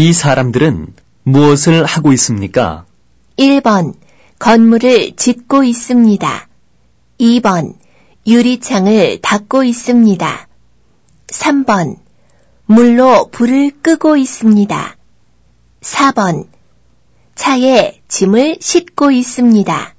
이 사람들은 무엇을 하고 있습니까? 1번 건물을 짓고 있습니다. 2번 유리창을 닦고 있습니다. 3번 물로 불을 끄고 있습니다. 4번 차에 짐을 싣고 있습니다.